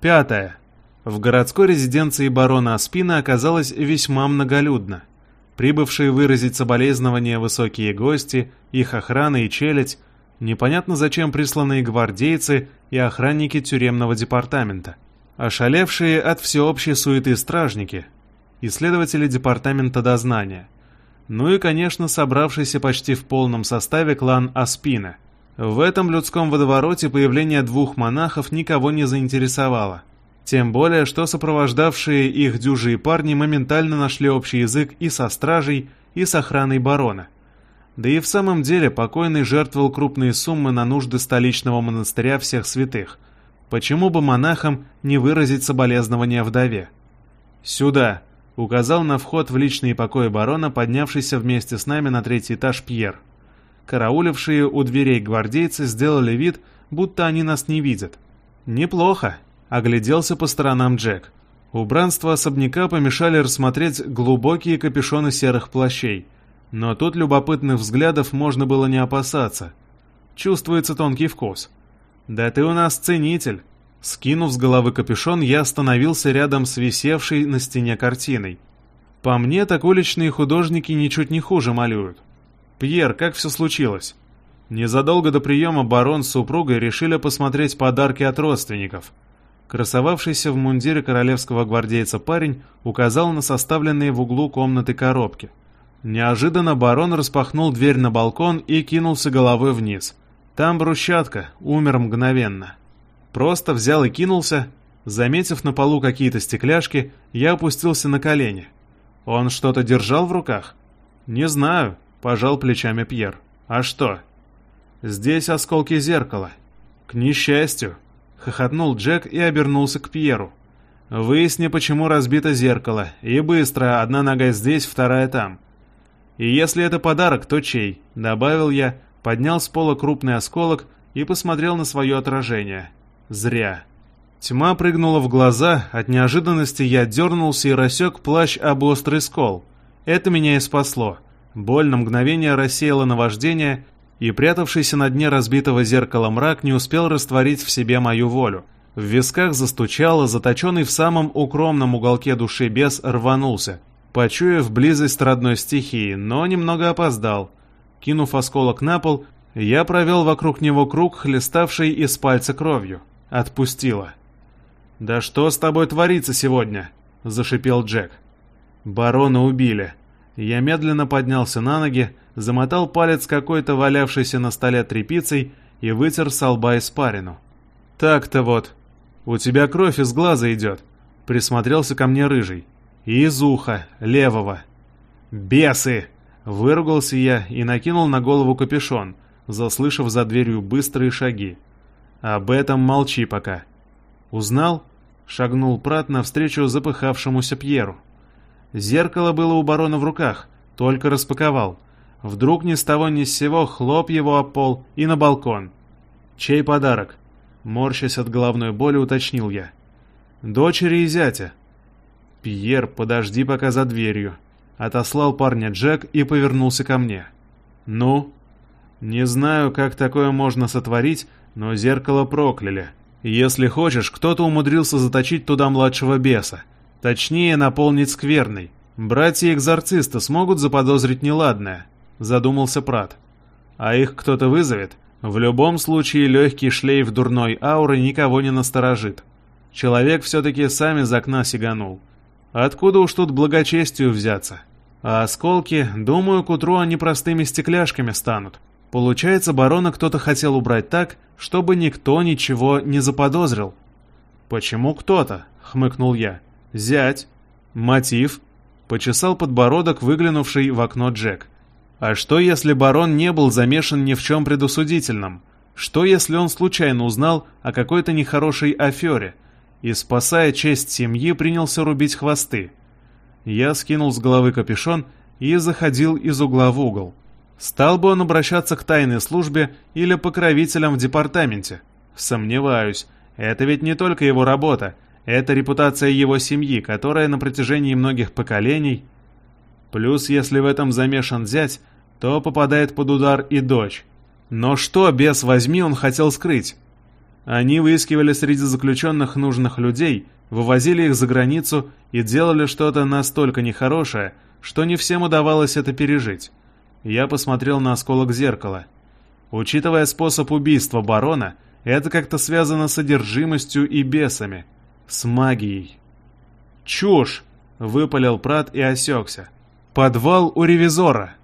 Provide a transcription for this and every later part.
Пятое. В городской резиденции барона Аспина оказалось весьма многолюдно. Прибывшие выразить соболезнования высокие гости, их охрана и челядь, непонятно зачем присланные гвардейцы и охранники тюремного департамента, ошалевшие от всеобщей суеты стражники, исследователи департамента дознания, ну и, конечно, собравшийся почти в полном составе клан Аспина. В этом людском водовороте появление двух монахов никого не заинтересовало – тем более, что сопровождавшие их дюжие парни моментально нашли общий язык и со стражей, и с охраной барона. Да и в самом деле покойный жертвовал крупные суммы на нужды столичного монастыря всех святых. Почему бы монахам не выразить соболезнования вдове? «Сюда!» — указал на вход в личные покои барона, поднявшийся вместе с нами на третий этаж Пьер. Караулившие у дверей гвардейцы сделали вид, будто они нас не видят. «Неплохо!» Огляделся по сторонам Джек. Убранство особняка помешали рассмотреть глубокие капюшоны серых плащей. Но тут любопытных взглядов можно было не опасаться. Чувствуется тонкий вкус. «Да ты у нас ценитель!» Скинув с головы капюшон, я остановился рядом с висевшей на стене картиной. По мне, так уличные художники ничуть не хуже малюют. «Пьер, как все случилось?» Незадолго до приема барон с супругой решили посмотреть подарки от родственников – Красовавшийся в мундире королевского гвардейца парень указал на составленные в углу комнаты коробки. Неожиданно барон распахнул дверь на балкон и кинулся головой вниз. Там брусчатка, умер мгновенно. Просто взял и кинулся. Заметив на полу какие-то стекляшки, я опустился на колени. Он что-то держал в руках? Не знаю, пожал плечами Пьер. А что? Здесь осколки зеркала. К несчастью, — хохотнул Джек и обернулся к Пьеру. «Выясни, почему разбито зеркало, и быстро, одна нога здесь, вторая там. И если это подарок, то чей?» — добавил я, поднял с пола крупный осколок и посмотрел на свое отражение. «Зря». Тьма прыгнула в глаза, от неожиданности я дернулся и рассек плащ об острый скол. Это меня и спасло. Боль на мгновение рассеяла наваждение, и прятавшийся на дне разбитого зеркала мрак не успел растворить в себе мою волю. В висках застучало, заточенный в самом укромном уголке души бес рванулся, почуяв близость родной стихии, но немного опоздал. Кинув осколок на пол, я провел вокруг него круг, хлеставший из пальца кровью. Отпустила. «Да что с тобой творится сегодня?» — зашипел Джек. «Барона убили». Я медленно поднялся на ноги, замотал палец какой-то валявшейся на столе тряпицей и вытер со лба испарину. «Так-то вот. У тебя кровь из глаза идет», — присмотрелся ко мне рыжий. «И из уха, левого». «Бесы!» — выругался я и накинул на голову капюшон, заслышав за дверью быстрые шаги. «Об этом молчи пока». «Узнал?» — шагнул Прат навстречу запыхавшемуся Пьеру. Зеркало было у барона в руках, только распаковал. Вдруг ни с того ни с сего хлоп его об пол и на балкон. «Чей подарок?» Морщась от головной боли, уточнил я. «Дочери и зятя». «Пьер, подожди пока за дверью». Отослал парня Джек и повернулся ко мне. «Ну?» «Не знаю, как такое можно сотворить, но зеркало прокляли. Если хочешь, кто-то умудрился заточить туда младшего беса. Точнее, наполнить скверной. Братья-экзорцисты смогут заподозрить неладное задумался Прат. А их кто-то вызовет? В любом случае легкий шлейф дурной ауры никого не насторожит. Человек все-таки сам из окна сиганул. Откуда уж тут благочестию взяться? А осколки, думаю, к утру они простыми стекляшками станут. Получается, барона кто-то хотел убрать так, чтобы никто ничего не заподозрил. «Почему кто-то?» — хмыкнул я. «Зять». «Мотив?» — почесал подбородок выглянувший в окно Джек. А что, если барон не был замешан ни в чем предусудительном? Что, если он случайно узнал о какой-то нехорошей афере и, спасая честь семьи, принялся рубить хвосты? Я скинул с головы капюшон и заходил из угла в угол. Стал бы он обращаться к тайной службе или покровителям в департаменте? Сомневаюсь. Это ведь не только его работа, это репутация его семьи, которая на протяжении многих поколений Плюс, если в этом замешан зять, то попадает под удар и дочь. Но что, без возьми, он хотел скрыть? Они выискивали среди заключенных нужных людей, вывозили их за границу и делали что-то настолько нехорошее, что не всем удавалось это пережить. Я посмотрел на осколок зеркала. Учитывая способ убийства барона, это как-то связано с одержимостью и бесами, с магией. «Чушь!» — выпалил Прат и осекся. «Подвал у ревизора!»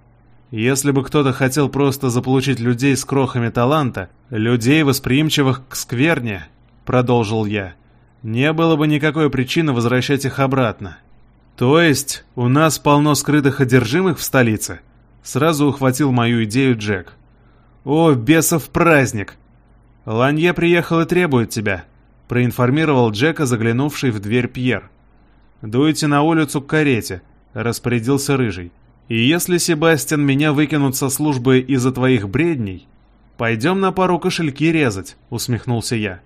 Если бы кто-то хотел просто заполучить людей с крохами таланта, людей, восприимчивых к скверне, продолжил я, не было бы никакой причины возвращать их обратно. То есть, у нас полно скрытых одержимых в столице? Сразу ухватил мою идею Джек. О, бесов праздник! Ланье приехал и требует тебя, проинформировал Джека, заглянувший в дверь Пьер. Дуйте на улицу к карете, распорядился Рыжий. И если, Себастьян, меня выкинут со службы из-за твоих бредней, пойдем на пару кошельки резать, усмехнулся я.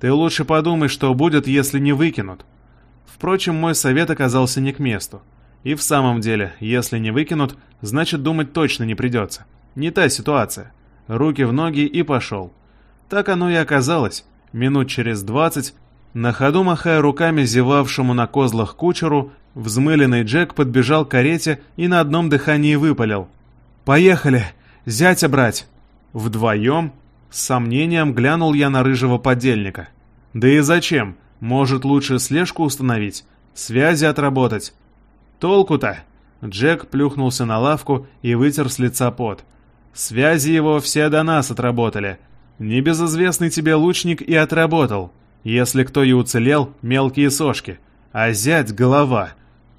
Ты лучше подумай, что будет, если не выкинут. Впрочем, мой совет оказался не к месту. И в самом деле, если не выкинут, значит думать точно не придется. Не та ситуация. Руки в ноги и пошел. Так оно и оказалось. Минут через двадцать, на ходу махая руками зевавшему на козлах кучеру, Взмыленный Джек подбежал к карете и на одном дыхании выпалил. «Поехали! Зятя брать!» Вдвоем, с сомнением, глянул я на рыжего подельника. «Да и зачем? Может, лучше слежку установить? Связи отработать?» «Толку-то?» Джек плюхнулся на лавку и вытер с лица пот. «Связи его все до нас отработали. Небезызвестный тебе лучник и отработал. Если кто и уцелел, мелкие сошки. А зять — голова.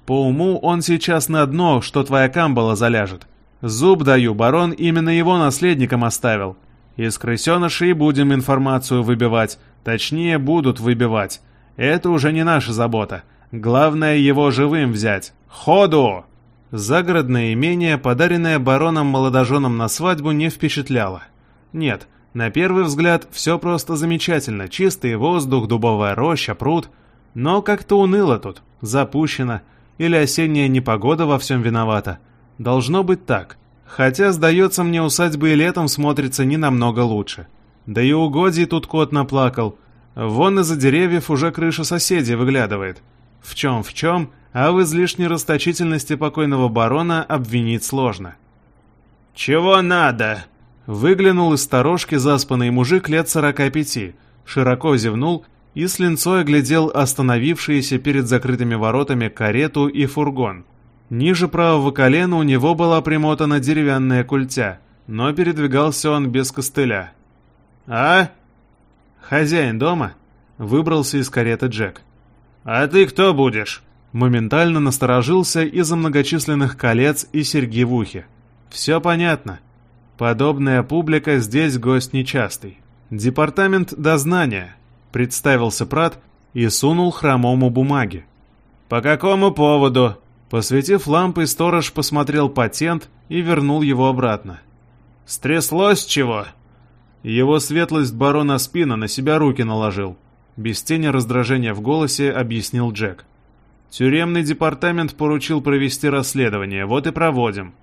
По уму он сейчас на дно, что твоя камбала заляжет. Зуб даю, барон именно его наследником оставил. Из крысенышей будем информацию выбивать, точнее будут выбивать. Это уже не наша забота. Главное его живым взять. Ходу! Загородное имение, подаренное бароном-молодоженам на свадьбу, не впечатляло. Нет, на первый взгляд все просто замечательно. Чистый воздух, дубовая роща, пруд. Но как-то уныло тут, запущено. Или осенняя непогода во всем виновата? Должно быть так. Хотя, сдается мне, усадьбы и летом смотрится не намного лучше. Да и угодий тут кот наплакал. Вон из-за деревьев уже крыша соседей выглядывает. В чем в чем, а в излишней расточительности покойного барона обвинить сложно. «Чего надо?» Выглянул из сторожки заспанный мужик лет сорока пяти, широко зевнул и с линцой оглядел остановившиеся перед закрытыми воротами карету и фургон. Ниже правого колена у него была примотана деревянная культя, но передвигался он без костыля. «А?» «Хозяин дома?» — выбрался из кареты Джек. «А ты кто будешь?» Моментально насторожился из-за многочисленных колец и серьги в ухе. «Все понятно. Подобная публика здесь гость нечастый. Департамент дознания представился Прат и сунул хромому бумаги. «По какому поводу?» Посветив лампой, сторож посмотрел патент и вернул его обратно. «Стряслось чего?» Его светлость барона Спина на себя руки наложил. Без тени раздражения в голосе объяснил Джек. Тюремный департамент поручил провести расследование, вот и проводим.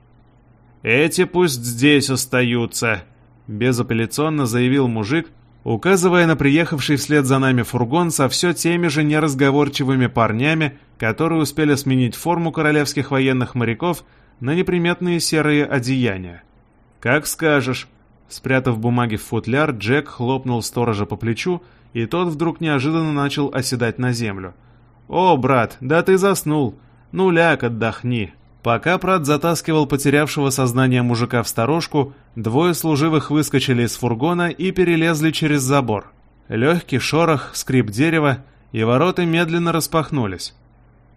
«Эти пусть здесь остаются», — безапелляционно заявил мужик, указывая на приехавший вслед за нами фургон со все теми же неразговорчивыми парнями, которые успели сменить форму королевских военных моряков на неприметные серые одеяния. «Как скажешь». Спрятав бумаги в футляр, Джек хлопнул сторожа по плечу, и тот вдруг неожиданно начал оседать на землю. «О, брат, да ты заснул! Ну ляг, отдохни!» Пока Прат затаскивал потерявшего сознание мужика в сторожку, двое служивых выскочили из фургона и перелезли через забор. Легкий шорох, скрип дерева, и ворота медленно распахнулись.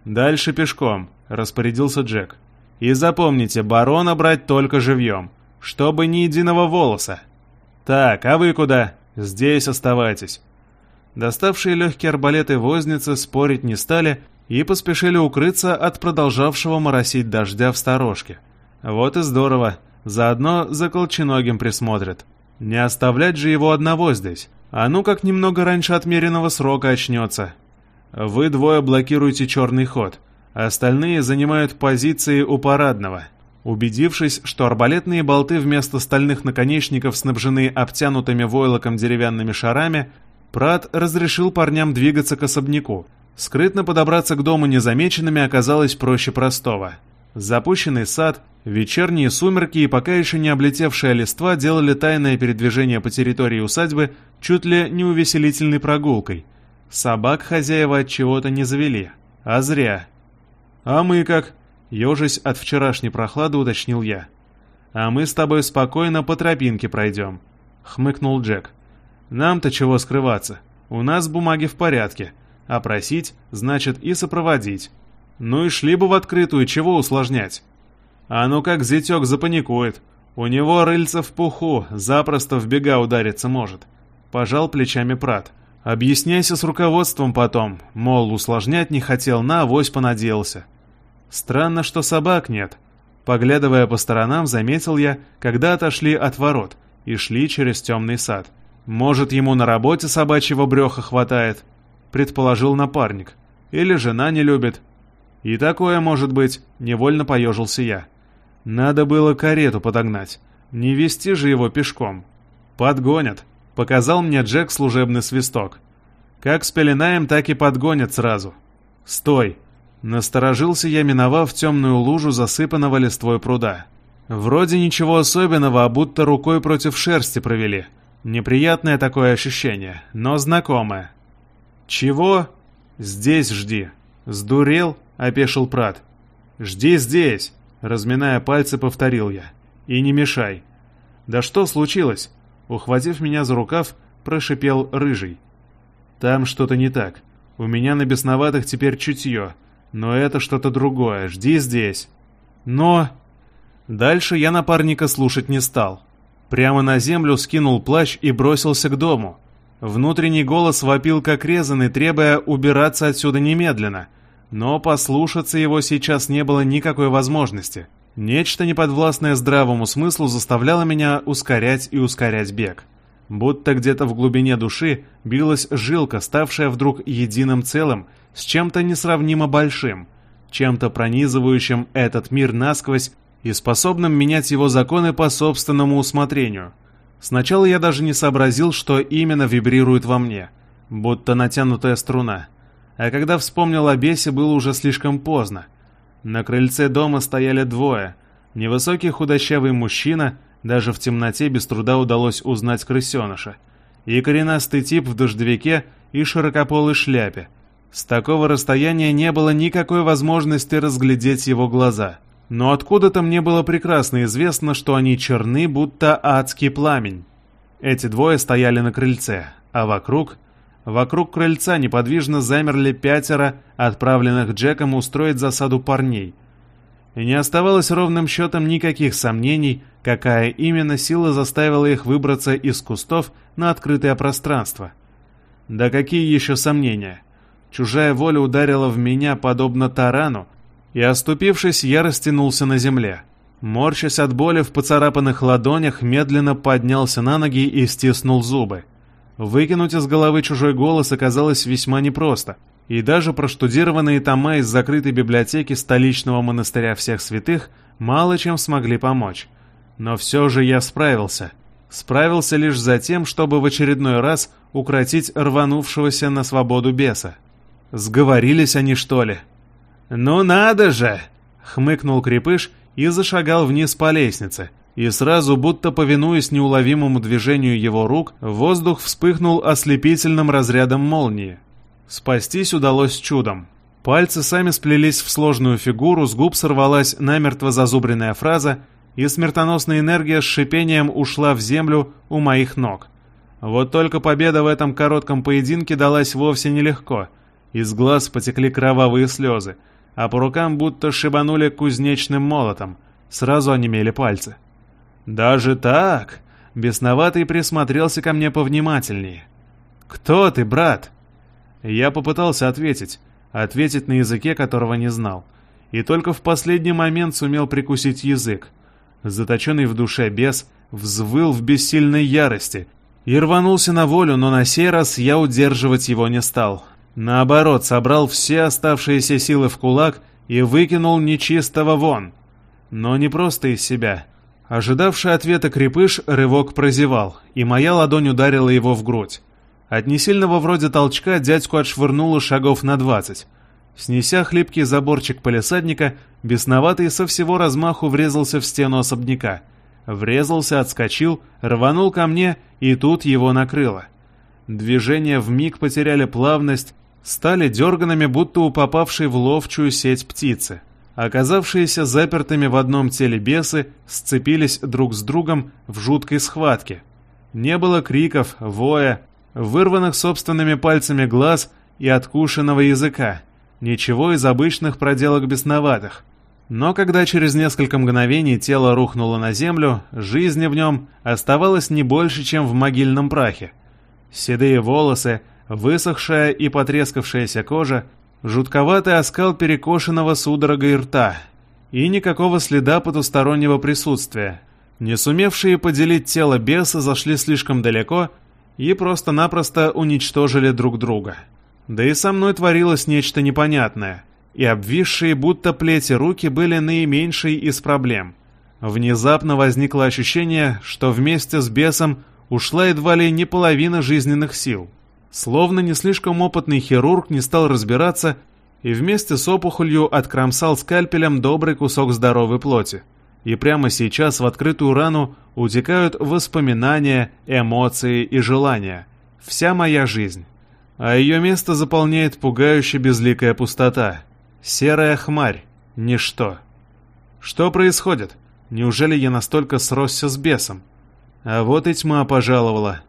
«Дальше пешком», — распорядился Джек. «И запомните, барона брать только живьем, чтобы ни единого волоса». «Так, а вы куда? Здесь оставайтесь». Доставшие легкие арбалеты возницы спорить не стали и поспешили укрыться от продолжавшего моросить дождя в сторожке. Вот и здорово, заодно за колченогим присмотрят. Не оставлять же его одного здесь, а ну как немного раньше отмеренного срока очнется. Вы двое блокируете черный ход, остальные занимают позиции у парадного. Убедившись, что арбалетные болты вместо стальных наконечников снабжены обтянутыми войлоком деревянными шарами, Прат разрешил парням двигаться к особняку. Скрытно подобраться к дому незамеченными оказалось проще простого. Запущенный сад, вечерние сумерки и пока еще не облетевшая листва делали тайное передвижение по территории усадьбы чуть ли не увеселительной прогулкой. Собак хозяева от чего-то не завели. А зря. «А мы как?» — ежась от вчерашней прохлады уточнил я. «А мы с тобой спокойно по тропинке пройдем», — хмыкнул Джек. «Нам-то чего скрываться? У нас бумаги в порядке, а просить значит и сопроводить. Ну и шли бы в открытую, чего усложнять? А ну как зятек запаникует. У него рыльца в пуху, запросто в бега удариться может. Пожал плечами Прат. Объясняйся с руководством потом, мол, усложнять не хотел, на авось понадеялся. Странно, что собак нет. Поглядывая по сторонам, заметил я, когда отошли от ворот и шли через темный сад. Может, ему на работе собачьего бреха хватает, предположил напарник. Или жена не любит, «И такое может быть», — невольно поежился я. «Надо было карету подогнать. Не вести же его пешком». «Подгонят», — показал мне Джек служебный свисток. «Как спеленаем, так и подгонят сразу». «Стой!» Насторожился я, миновав темную лужу засыпанного листвой пруда. Вроде ничего особенного, а будто рукой против шерсти провели. Неприятное такое ощущение, но знакомое. «Чего?» «Здесь жди». «Сдурел?» — опешил Прат. «Жди здесь!» — разминая пальцы, повторил я. «И не мешай!» «Да что случилось?» Ухватив меня за рукав, прошипел Рыжий. «Там что-то не так. У меня на бесноватых теперь чутье. Но это что-то другое. Жди здесь!» «Но...» Дальше я напарника слушать не стал. Прямо на землю скинул плащ и бросился к дому. Внутренний голос вопил как резанный, требуя убираться отсюда немедленно — но послушаться его сейчас не было никакой возможности. Нечто неподвластное здравому смыслу заставляло меня ускорять и ускорять бег. Будто где-то в глубине души билась жилка, ставшая вдруг единым целым, с чем-то несравнимо большим, чем-то пронизывающим этот мир насквозь и способным менять его законы по собственному усмотрению. Сначала я даже не сообразил, что именно вибрирует во мне, будто натянутая струна а когда вспомнил о бесе, было уже слишком поздно. На крыльце дома стояли двое. Невысокий худощавый мужчина, даже в темноте без труда удалось узнать крысеныша, и коренастый тип в дождевике и широкополой шляпе. С такого расстояния не было никакой возможности разглядеть его глаза. Но откуда-то мне было прекрасно известно, что они черны, будто адский пламень. Эти двое стояли на крыльце, а вокруг Вокруг крыльца неподвижно замерли пятеро, отправленных Джеком устроить засаду парней. И не оставалось ровным счетом никаких сомнений, какая именно сила заставила их выбраться из кустов на открытое пространство. Да какие еще сомнения? Чужая воля ударила в меня подобно тарану, и, оступившись, я растянулся на земле. Морщась от боли в поцарапанных ладонях, медленно поднялся на ноги и стиснул зубы. Выкинуть из головы чужой голос оказалось весьма непросто, и даже проштудированные тома из закрытой библиотеки столичного монастыря всех святых мало чем смогли помочь. Но все же я справился. Справился лишь за тем, чтобы в очередной раз укротить рванувшегося на свободу беса. Сговорились они, что ли? «Ну надо же!» — хмыкнул Крепыш и зашагал вниз по лестнице — и сразу, будто повинуясь неуловимому движению его рук, воздух вспыхнул ослепительным разрядом молнии. Спастись удалось чудом. Пальцы сами сплелись в сложную фигуру, с губ сорвалась намертво зазубренная фраза, и смертоносная энергия с шипением ушла в землю у моих ног. Вот только победа в этом коротком поединке далась вовсе нелегко. Из глаз потекли кровавые слезы, а по рукам будто шибанули кузнечным молотом. Сразу онемели пальцы. «Даже так?» Бесноватый присмотрелся ко мне повнимательнее. «Кто ты, брат?» Я попытался ответить, ответить на языке, которого не знал. И только в последний момент сумел прикусить язык. Заточенный в душе бес взвыл в бессильной ярости и рванулся на волю, но на сей раз я удерживать его не стал. Наоборот, собрал все оставшиеся силы в кулак и выкинул нечистого вон. Но не просто из себя, Ожидавший ответа крепыш рывок прозевал, и моя ладонь ударила его в грудь. От несильного вроде толчка дядьку отшвырнуло шагов на двадцать. Снеся хлипкий заборчик полисадника, бесноватый со всего размаху врезался в стену особняка. Врезался, отскочил, рванул ко мне, и тут его накрыло. Движения вмиг потеряли плавность, стали дерганными, будто у попавшей в ловчую сеть птицы. Оказавшиеся запертыми в одном теле бесы сцепились друг с другом в жуткой схватке. Не было криков, воя, вырванных собственными пальцами глаз и откушенного языка. Ничего из обычных проделок бесноватых. Но когда через несколько мгновений тело рухнуло на землю, жизни в нем оставалось не больше, чем в могильном прахе. Седые волосы, высохшая и потрескавшаяся кожа, жутковатый оскал перекошенного судорогой рта и никакого следа потустороннего присутствия. Не сумевшие поделить тело беса зашли слишком далеко и просто-напросто уничтожили друг друга. Да и со мной творилось нечто непонятное, и обвисшие будто плети руки были наименьшей из проблем. Внезапно возникло ощущение, что вместе с бесом ушла едва ли не половина жизненных сил. Словно не слишком опытный хирург не стал разбираться и вместе с опухолью откромсал скальпелем добрый кусок здоровой плоти. И прямо сейчас в открытую рану утекают воспоминания, эмоции и желания. Вся моя жизнь. А ее место заполняет пугающе безликая пустота. Серая хмарь. Ничто. Что происходит? Неужели я настолько сросся с бесом? А вот и тьма пожаловала.